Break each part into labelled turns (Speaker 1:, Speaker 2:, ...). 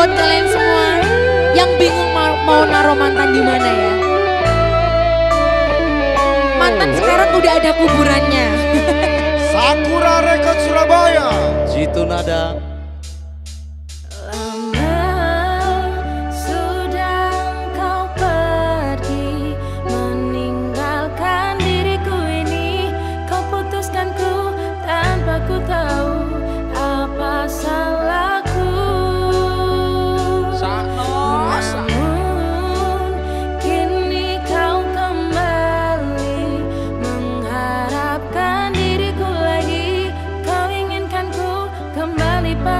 Speaker 1: buat kalian semua yang bingung mau, mau naruh mantan di mana ya. Mantan sekarang udah ada kuburannya.
Speaker 2: Sakura Record Surabaya.
Speaker 3: Jitu nada.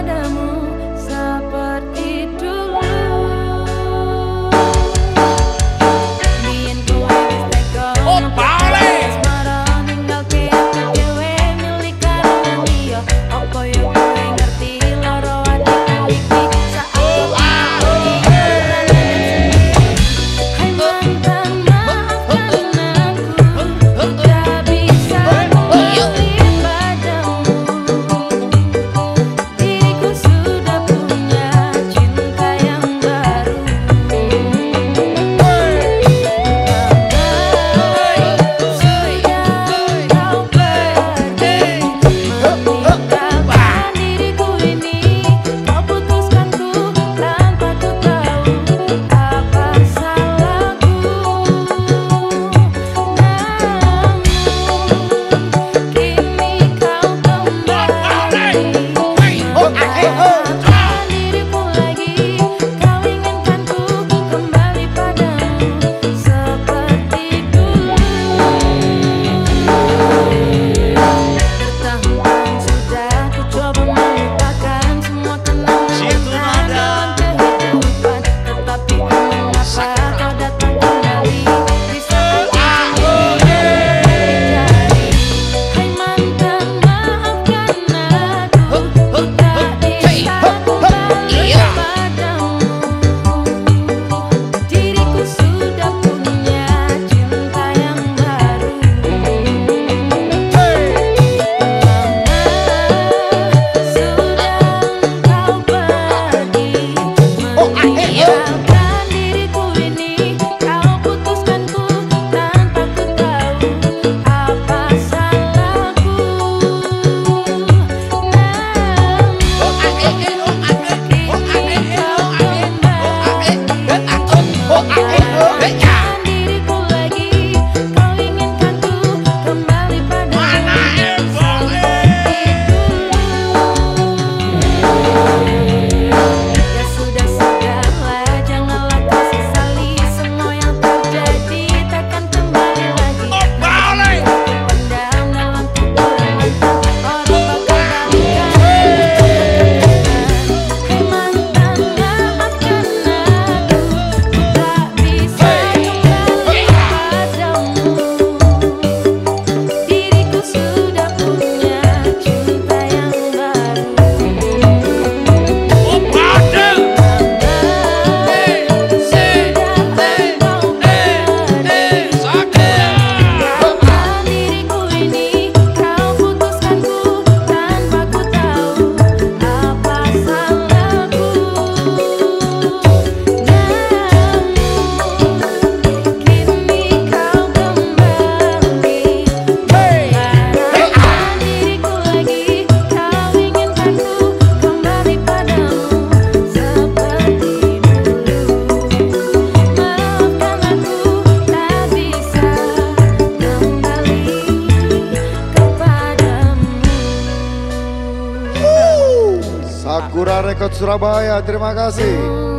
Speaker 3: padamu. Oh.
Speaker 2: Sakura Record Surabaya, terima kasih.